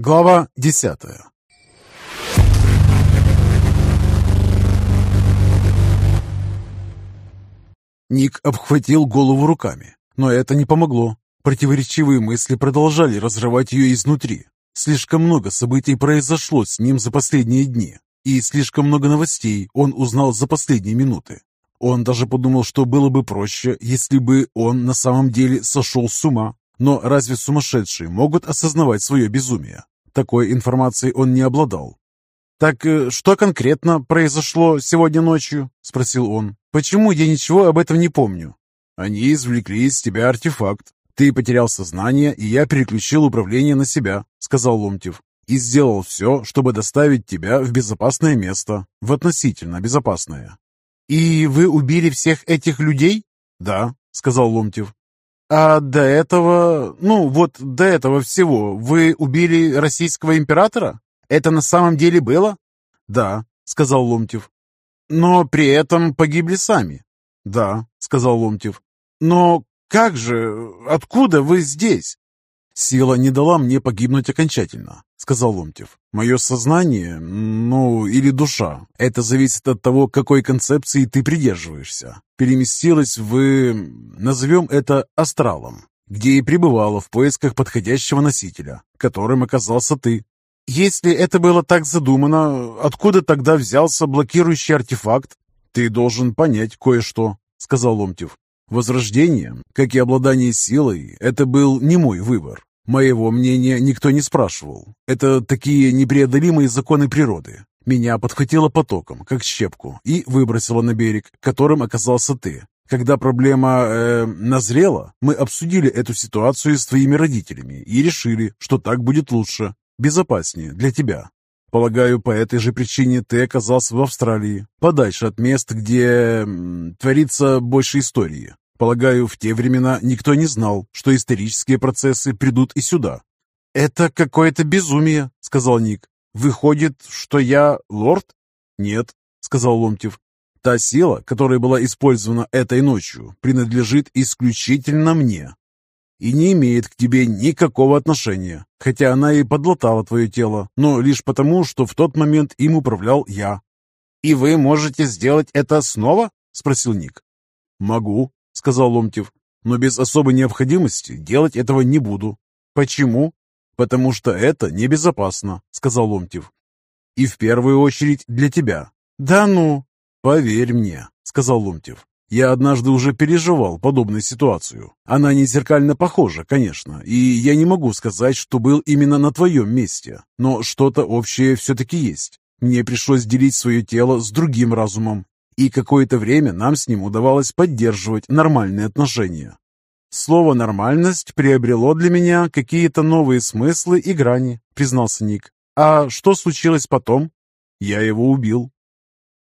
Глава десятая Ник обхватил голову руками, но это не помогло. Противоречивые мысли продолжали разрывать ее изнутри. Слишком много событий произошло с ним за последние дни, и слишком много новостей он узнал за последние минуты. Он даже подумал, что было бы проще, если бы он на самом деле сошел с ума. Но разве сумасшедшие могут осознавать свое безумие? Такой информацией он не обладал. «Так э, что конкретно произошло сегодня ночью?» – спросил он. «Почему я ничего об этом не помню?» «Они извлекли из тебя артефакт. Ты потерял сознание, и я переключил управление на себя», – сказал Ломтев. «И сделал все, чтобы доставить тебя в безопасное место, в относительно безопасное». «И вы убили всех этих людей?» «Да», — сказал Ломтев. «А до этого, ну вот до этого всего, вы убили российского императора? Это на самом деле было?» «Да», — сказал Ломтев. «Но при этом погибли сами?» «Да», — сказал Ломтев. «Но как же, откуда вы здесь?» «Сила не дала мне погибнуть окончательно», — сказал Ломтев. «Мое сознание, ну, или душа, это зависит от того, какой концепции ты придерживаешься, переместилась в, назовем это, астралом, где и пребывала в поисках подходящего носителя, которым оказался ты. Если это было так задумано, откуда тогда взялся блокирующий артефакт? Ты должен понять кое-что, сказал Ломтев. Возрождение, как и обладание силой, это был не мой выбор. Моего мнения никто не спрашивал. Это такие непреодолимые законы природы. Меня подхватило потоком, как щепку, и выбросило на берег, которым оказался ты. Когда проблема э, назрела, мы обсудили эту ситуацию с твоими родителями и решили, что так будет лучше, безопаснее для тебя. Полагаю, по этой же причине ты оказался в Австралии, подальше от мест, где м, творится больше истории. Полагаю, в те времена никто не знал, что исторические процессы придут и сюда. «Это какое-то безумие», — сказал Ник. «Выходит, что я лорд?» «Нет», — сказал Ломтев. «Та сила, которая была использована этой ночью, принадлежит исключительно мне и не имеет к тебе никакого отношения, хотя она и подлатала твое тело, но лишь потому, что в тот момент им управлял я». «И вы можете сделать это снова?» — спросил Ник. «Могу», сказал Ломтев. «Но без особой необходимости делать этого не буду». «Почему?» «Потому что это небезопасно», — сказал Ломтев. «И в первую очередь для тебя». «Да ну!» «Поверь мне», — сказал Ломтев. «Я однажды уже переживал подобную ситуацию. Она не зеркально похожа, конечно, и я не могу сказать, что был именно на твоем месте, но что-то общее все-таки есть. Мне пришлось делить свое тело с другим разумом, и какое-то время нам с ним удавалось поддерживать нормальные отношения. Слово «нормальность» приобрело для меня какие-то новые смыслы и грани, признался Ник. А что случилось потом? Я его убил.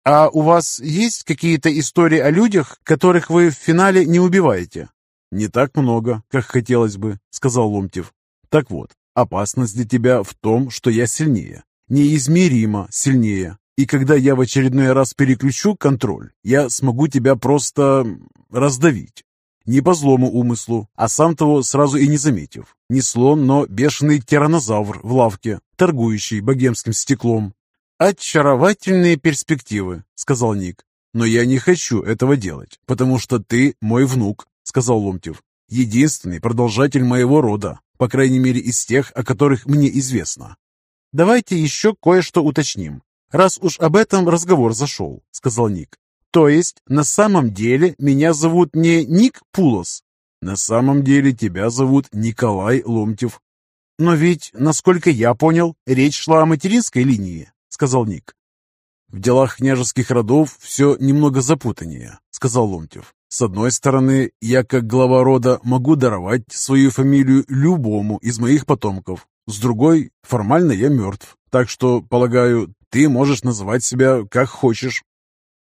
А у вас есть какие-то истории о людях, которых вы в финале не убиваете? Не так много, как хотелось бы, сказал Ломтев. Так вот, опасность для тебя в том, что я сильнее. Неизмеримо сильнее. И когда я в очередной раз переключу контроль, я смогу тебя просто раздавить. Не по злому умыслу, а сам того сразу и не заметив. Не слон, но бешеный тиранозавр в лавке, торгующий богемским стеклом. «Очаровательные перспективы», — сказал Ник. «Но я не хочу этого делать, потому что ты мой внук», — сказал Ломтев. «Единственный продолжатель моего рода, по крайней мере из тех, о которых мне известно». «Давайте еще кое-что уточним раз уж об этом разговор зашел», — сказал Ник. «То есть на самом деле меня зовут не Ник Пулос?» «На самом деле тебя зовут Николай Ломтев». «Но ведь, насколько я понял, речь шла о материнской линии», — сказал Ник. «В делах княжеских родов все немного запутаннее», — сказал Ломтев. «С одной стороны, я как глава рода могу даровать свою фамилию любому из моих потомков. С другой, формально я мертв. Так что, полагаю, ты можешь называть себя как хочешь».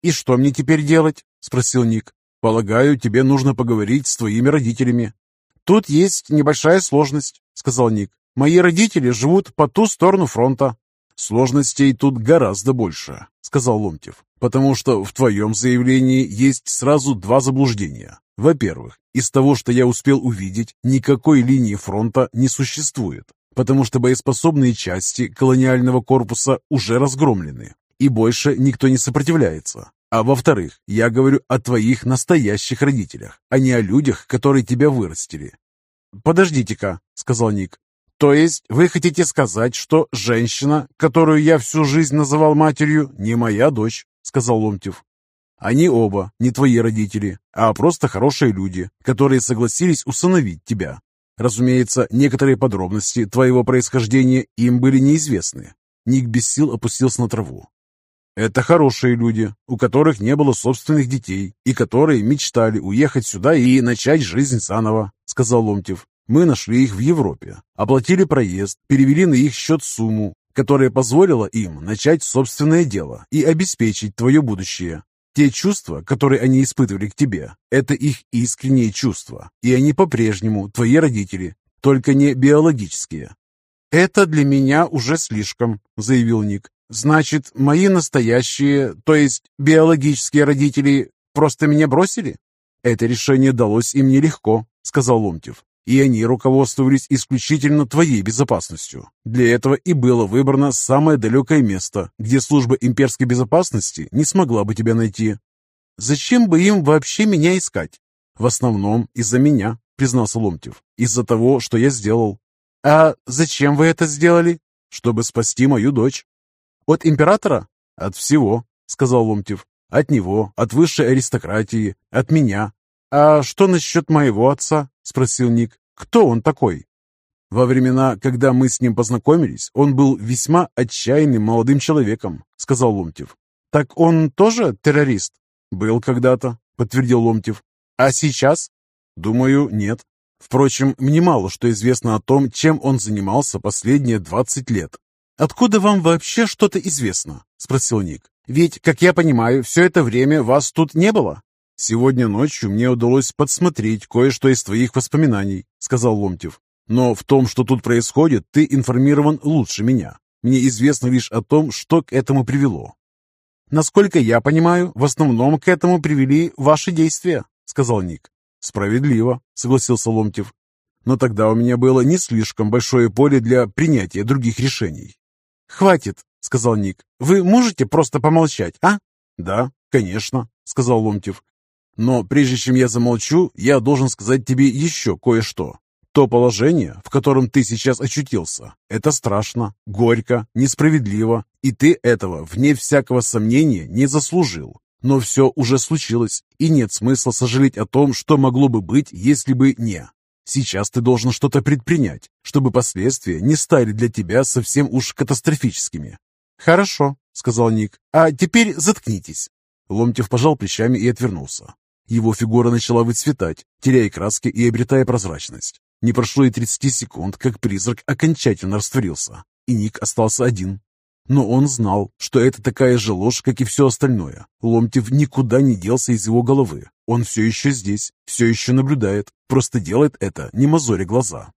«И что мне теперь делать?» – спросил Ник. «Полагаю, тебе нужно поговорить с твоими родителями». «Тут есть небольшая сложность», – сказал Ник. «Мои родители живут по ту сторону фронта». «Сложностей тут гораздо больше», — сказал Ломтев, «потому что в твоем заявлении есть сразу два заблуждения. Во-первых, из того, что я успел увидеть, никакой линии фронта не существует. Потому что боеспособные части колониального корпуса уже разгромлены, и больше никто не сопротивляется. А во-вторых, я говорю о твоих настоящих родителях, а не о людях, которые тебя вырастили. «Подождите-ка», — сказал Ник. «То есть вы хотите сказать, что женщина, которую я всю жизнь называл матерью, не моя дочь?» — сказал Ломтев. «Они оба не твои родители, а просто хорошие люди, которые согласились усыновить тебя. Разумеется, некоторые подробности твоего происхождения им были неизвестны». Ник без сил опустился на траву. Это хорошие люди, у которых не было собственных детей и которые мечтали уехать сюда и начать жизнь заново, сказал Ломтев. Мы нашли их в Европе, оплатили проезд, перевели на их счет сумму, которая позволила им начать собственное дело и обеспечить твое будущее. Те чувства, которые они испытывали к тебе, это их искренние чувства, и они по-прежнему твои родители, только не биологические. «Это для меня уже слишком», — заявил Ник. Значит, мои настоящие, то есть биологические родители, просто меня бросили? Это решение далось им нелегко, сказал Ломтев. И они руководствовались исключительно твоей безопасностью. Для этого и было выбрано самое далекое место, где служба имперской безопасности не смогла бы тебя найти. Зачем бы им вообще меня искать? В основном из-за меня, признался Ломтев. Из-за того, что я сделал. А зачем вы это сделали? Чтобы спасти мою дочь. От императора? От всего, сказал Ломтев. От него, от высшей аристократии, от меня. А что насчет моего отца? Спросил Ник. Кто он такой? Во времена, когда мы с ним познакомились, он был весьма отчаянным молодым человеком, сказал Ломтев. Так он тоже террорист? Был когда-то, подтвердил Ломтев. А сейчас? Думаю, нет. Впрочем, мне мало что известно о том, чем он занимался последние 20 лет. «Откуда вам вообще что-то известно?» – спросил Ник. «Ведь, как я понимаю, все это время вас тут не было?» «Сегодня ночью мне удалось подсмотреть кое-что из твоих воспоминаний», – сказал Ломтев. «Но в том, что тут происходит, ты информирован лучше меня. Мне известно лишь о том, что к этому привело». «Насколько я понимаю, в основном к этому привели ваши действия», – сказал Ник. «Справедливо», – согласился Ломтев. «Но тогда у меня было не слишком большое поле для принятия других решений. «Хватит», — сказал Ник. «Вы можете просто помолчать, а?» «Да, конечно», — сказал Ломтев. «Но прежде чем я замолчу, я должен сказать тебе еще кое-что. То положение, в котором ты сейчас очутился, это страшно, горько, несправедливо, и ты этого, вне всякого сомнения, не заслужил. Но все уже случилось, и нет смысла сожалеть о том, что могло бы быть, если бы не. Сейчас ты должен что-то предпринять, чтобы последствия не стали для тебя совсем уж катастрофическими. Хорошо, сказал Ник. А теперь заткнитесь. Ломтев пожал плечами и отвернулся. Его фигура начала выцветать, теряя краски и обретая прозрачность. Не прошло и 30 секунд, как призрак окончательно растворился, и Ник остался один. Но он знал, что это такая же ложь, как и все остальное. Ломтев никуда не делся из его головы. Он все еще здесь, все еще наблюдает, просто делает это, не мозоря глаза.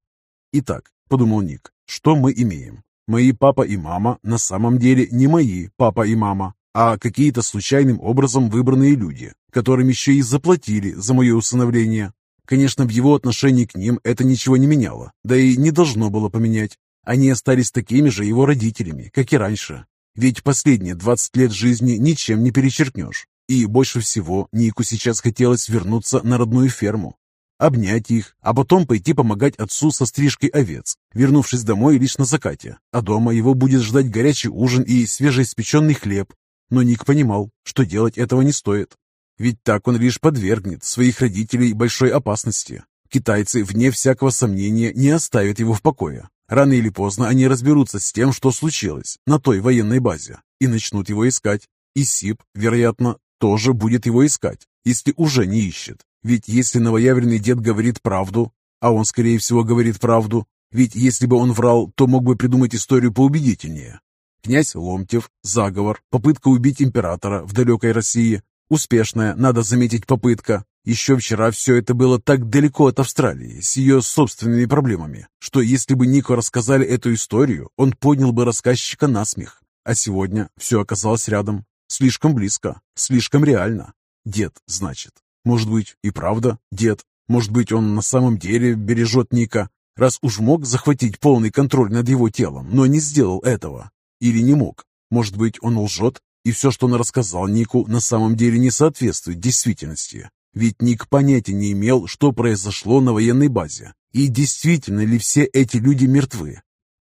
Итак, подумал Ник, что мы имеем? Мои папа и мама на самом деле не мои папа и мама, а какие-то случайным образом выбранные люди, которым еще и заплатили за мое усыновление. Конечно, в его отношении к ним это ничего не меняло, да и не должно было поменять. Они остались такими же его родителями, как и раньше. Ведь последние 20 лет жизни ничем не перечеркнешь. И больше всего Нику сейчас хотелось вернуться на родную ферму, обнять их, а потом пойти помогать отцу со стрижкой овец, вернувшись домой лишь на закате. А дома его будет ждать горячий ужин и свежеиспеченный хлеб. Но Ник понимал, что делать этого не стоит. Ведь так он лишь подвергнет своих родителей большой опасности. Китайцы, вне всякого сомнения, не оставят его в покое. Рано или поздно они разберутся с тем, что случилось на той военной базе, и начнут его искать. И СИП, вероятно, тоже будет его искать, если уже не ищет. Ведь если новоявленный дед говорит правду, а он, скорее всего, говорит правду, ведь если бы он врал, то мог бы придумать историю поубедительнее. Князь Ломтев, заговор, попытка убить императора в далекой России. Успешная, надо заметить, попытка. Еще вчера все это было так далеко от Австралии, с ее собственными проблемами, что если бы Нико рассказали эту историю, он поднял бы рассказчика на смех. А сегодня все оказалось рядом, слишком близко, слишком реально. Дед, значит. Может быть, и правда дед. Может быть, он на самом деле бережет Ника. раз уж мог захватить полный контроль над его телом, но не сделал этого. Или не мог. Может быть, он лжет, и все, что он рассказал Нику, на самом деле не соответствует действительности. Ведь Ник понятия не имел, что произошло на военной базе. И действительно ли все эти люди мертвы?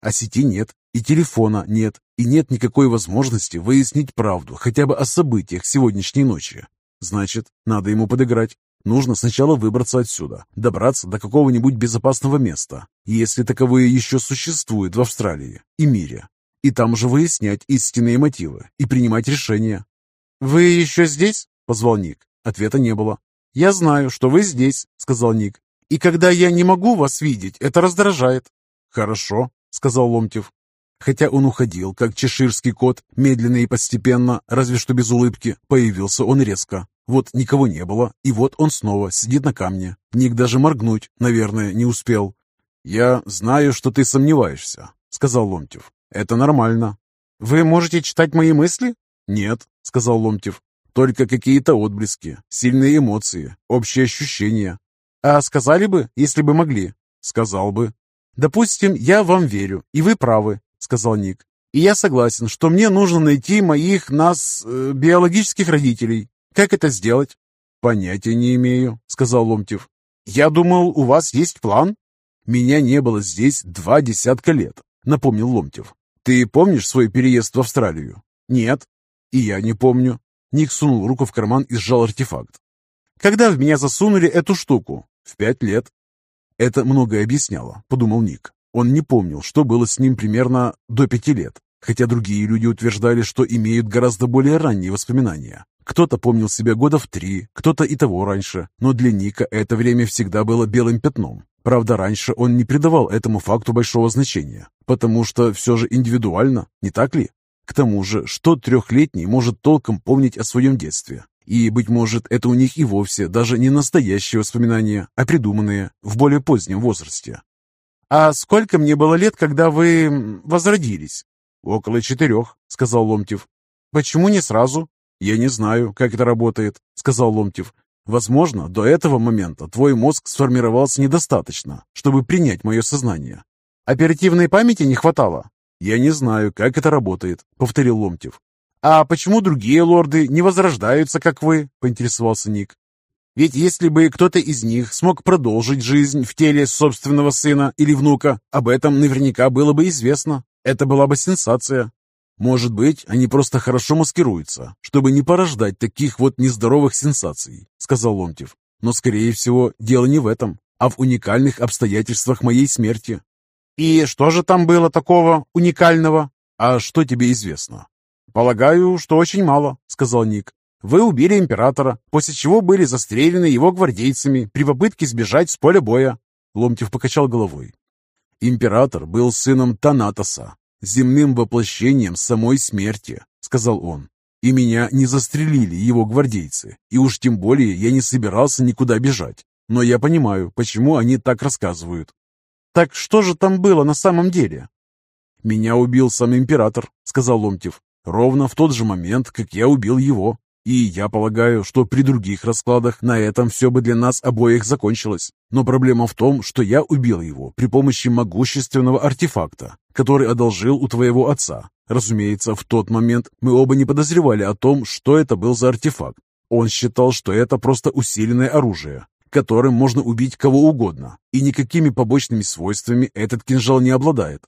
А сети нет, и телефона нет, и нет никакой возможности выяснить правду хотя бы о событиях сегодняшней ночи. Значит, надо ему подыграть. Нужно сначала выбраться отсюда, добраться до какого-нибудь безопасного места, если таковые еще существуют в Австралии и мире, и там же выяснять истинные мотивы и принимать решения. «Вы еще здесь?» — позвал Ник. Ответа не было. «Я знаю, что вы здесь», — сказал Ник. «И когда я не могу вас видеть, это раздражает». «Хорошо», — сказал Ломтев. Хотя он уходил, как чеширский кот, медленно и постепенно, разве что без улыбки, появился он резко. Вот никого не было, и вот он снова сидит на камне. Ник даже моргнуть, наверное, не успел. «Я знаю, что ты сомневаешься», — сказал Ломтев. «Это нормально». «Вы можете читать мои мысли?» «Нет», — сказал Ломтев. «Только какие-то отблески, сильные эмоции, общие ощущения». «А сказали бы, если бы могли?» «Сказал бы». «Допустим, я вам верю, и вы правы сказал Ник. «И я согласен, что мне нужно найти моих, нас, э, биологических родителей. Как это сделать?» «Понятия не имею», — сказал Ломтев. «Я думал, у вас есть план?» «Меня не было здесь два десятка лет», — напомнил Ломтев. «Ты помнишь свой переезд в Австралию?» «Нет». «И я не помню». Ник сунул руку в карман и сжал артефакт. «Когда в меня засунули эту штуку?» «В пять лет». «Это многое объясняло», — подумал Ник. Он не помнил, что было с ним примерно до пяти лет, хотя другие люди утверждали, что имеют гораздо более ранние воспоминания. Кто-то помнил себя года в три, кто-то и того раньше, но для Ника это время всегда было белым пятном. Правда, раньше он не придавал этому факту большого значения, потому что все же индивидуально, не так ли? К тому же, что трехлетний может толком помнить о своем детстве? И, быть может, это у них и вовсе даже не настоящие воспоминания, а придуманные в более позднем возрасте. «А сколько мне было лет, когда вы возродились?» «Около четырех», — сказал Ломтев. «Почему не сразу?» «Я не знаю, как это работает», — сказал Ломтев. «Возможно, до этого момента твой мозг сформировался недостаточно, чтобы принять мое сознание». «Оперативной памяти не хватало?» «Я не знаю, как это работает», — повторил Ломтев. «А почему другие лорды не возрождаются, как вы?» — поинтересовался Ник. Ведь если бы кто-то из них смог продолжить жизнь в теле собственного сына или внука, об этом наверняка было бы известно. Это была бы сенсация. Может быть, они просто хорошо маскируются, чтобы не порождать таких вот нездоровых сенсаций, сказал Ломтев. Но, скорее всего, дело не в этом, а в уникальных обстоятельствах моей смерти. И что же там было такого уникального? А что тебе известно? Полагаю, что очень мало, сказал Ник. Вы убили императора, после чего были застрелены его гвардейцами при попытке сбежать с поля боя. Ломтев покачал головой. Император был сыном Танатоса, земным воплощением самой смерти, сказал он. И меня не застрелили его гвардейцы, и уж тем более я не собирался никуда бежать. Но я понимаю, почему они так рассказывают. Так что же там было на самом деле? Меня убил сам император, сказал Ломтев. Ровно в тот же момент, как я убил его. И я полагаю, что при других раскладах на этом все бы для нас обоих закончилось. Но проблема в том, что я убил его при помощи могущественного артефакта, который одолжил у твоего отца. Разумеется, в тот момент мы оба не подозревали о том, что это был за артефакт. Он считал, что это просто усиленное оружие, которым можно убить кого угодно, и никакими побочными свойствами этот кинжал не обладает.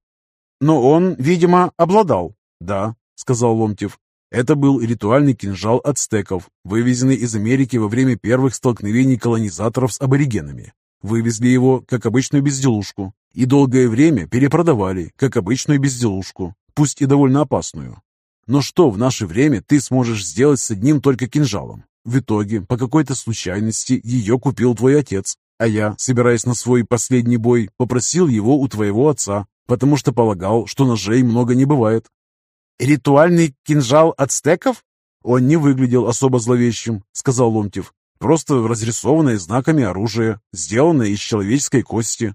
Но он, видимо, обладал. Да, сказал Ломтев, это был ритуальный кинжал ацтеков, вывезенный из Америки во время первых столкновений колонизаторов с аборигенами. Вывезли его, как обычную безделушку, и долгое время перепродавали, как обычную безделушку, пусть и довольно опасную. Но что в наше время ты сможешь сделать с одним только кинжалом? В итоге, по какой-то случайности, ее купил твой отец, а я, собираясь на свой последний бой, попросил его у твоего отца, потому что полагал, что ножей много не бывает, «Ритуальный кинжал ацтеков?» «Он не выглядел особо зловещим», — сказал Ломтев. «Просто разрисованное знаками оружие, сделанное из человеческой кости».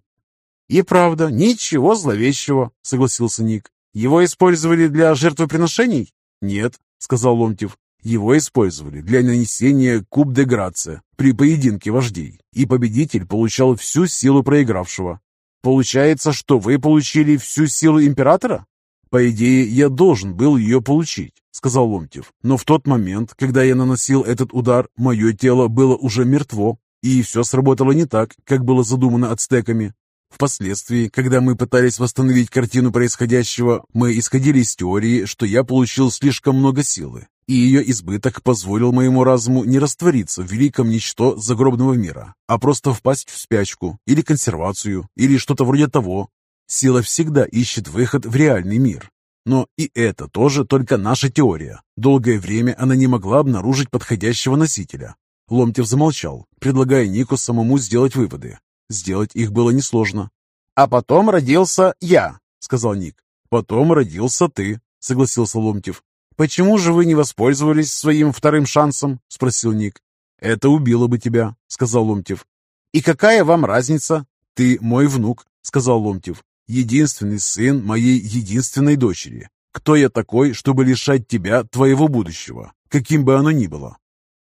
«И правда, ничего зловещего», — согласился Ник. «Его использовали для жертвоприношений?» «Нет», — сказал Ломтев. «Его использовали для нанесения куб де грация при поединке вождей, и победитель получал всю силу проигравшего». Получается, что вы получили всю силу Императора? По идее, я должен был ее получить, сказал Ломтев. Но в тот момент, когда я наносил этот удар, мое тело было уже мертво, и все сработало не так, как было задумано ацтеками. Впоследствии, когда мы пытались восстановить картину происходящего, мы исходили из теории, что я получил слишком много силы, и ее избыток позволил моему разуму не раствориться в великом ничто загробного мира, а просто впасть в спячку, или консервацию, или что-то вроде того. Сила всегда ищет выход в реальный мир. Но и это тоже только наша теория. Долгое время она не могла обнаружить подходящего носителя. Ломтев замолчал, предлагая Нику самому сделать выводы. Сделать их было несложно. «А потом родился я», — сказал Ник. «Потом родился ты», — согласился Ломтев. «Почему же вы не воспользовались своим вторым шансом?» — спросил Ник. «Это убило бы тебя», — сказал Ломтев. «И какая вам разница?» «Ты мой внук», — сказал Ломтев. «Единственный сын моей единственной дочери. Кто я такой, чтобы лишать тебя твоего будущего, каким бы оно ни было?»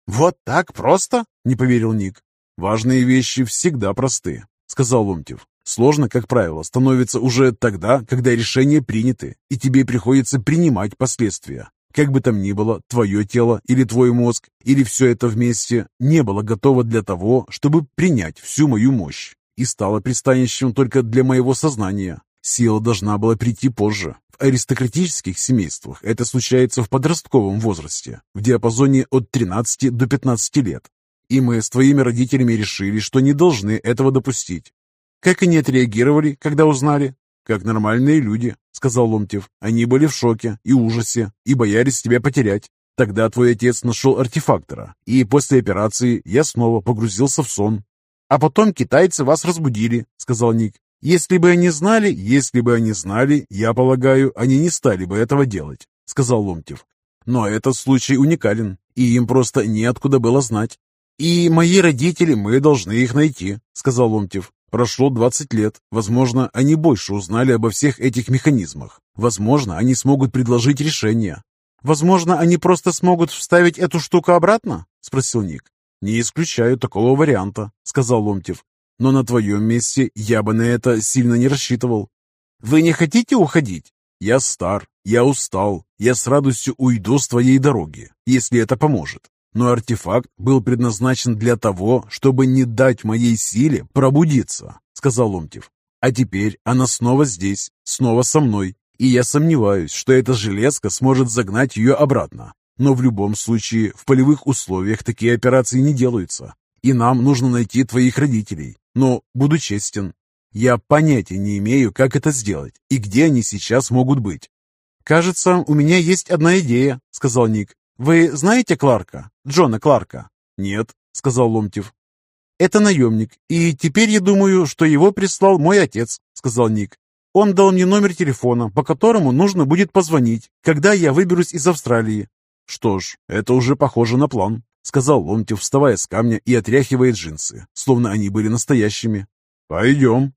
«Вот так просто?» — не поверил Ник. «Важные вещи всегда просты», — сказал Ломтев. «Сложно, как правило, становится уже тогда, когда решения приняты, и тебе приходится принимать последствия. Как бы там ни было, твое тело или твой мозг, или все это вместе, не было готово для того, чтобы принять всю мою мощь, и стало пристанищем только для моего сознания. Сила должна была прийти позже. В аристократических семействах это случается в подростковом возрасте, в диапазоне от 13 до 15 лет. И мы с твоими родителями решили, что не должны этого допустить. Как они отреагировали, когда узнали? Как нормальные люди, сказал Ломтев. Они были в шоке и ужасе, и боялись тебя потерять. Тогда твой отец нашел артефактора, и после операции я снова погрузился в сон. А потом китайцы вас разбудили, сказал Ник. «Если бы они знали, если бы они знали, я полагаю, они не стали бы этого делать», — сказал Ломтев. «Но этот случай уникален, и им просто неоткуда было знать. И мои родители, мы должны их найти», — сказал Ломтев. «Прошло 20 лет. Возможно, они больше узнали обо всех этих механизмах. Возможно, они смогут предложить решение». «Возможно, они просто смогут вставить эту штуку обратно?» — спросил Ник. «Не исключаю такого варианта», — сказал Ломтев но на твоем месте я бы на это сильно не рассчитывал. Вы не хотите уходить? Я стар, я устал, я с радостью уйду с твоей дороги, если это поможет. Но артефакт был предназначен для того, чтобы не дать моей силе пробудиться, сказал Ломтев. А теперь она снова здесь, снова со мной, и я сомневаюсь, что эта железка сможет загнать ее обратно. Но в любом случае, в полевых условиях такие операции не делаются. И нам нужно найти твоих родителей. Но, буду честен, я понятия не имею, как это сделать и где они сейчас могут быть. «Кажется, у меня есть одна идея», — сказал Ник. «Вы знаете Кларка? Джона Кларка?» «Нет», — сказал Ломтев. «Это наемник, и теперь я думаю, что его прислал мой отец», — сказал Ник. «Он дал мне номер телефона, по которому нужно будет позвонить, когда я выберусь из Австралии». «Что ж, это уже похоже на план», — сказал Ломтев, вставая с камня и отряхивая джинсы, словно они были настоящими. «Пойдем»,